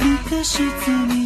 一个十字你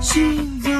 心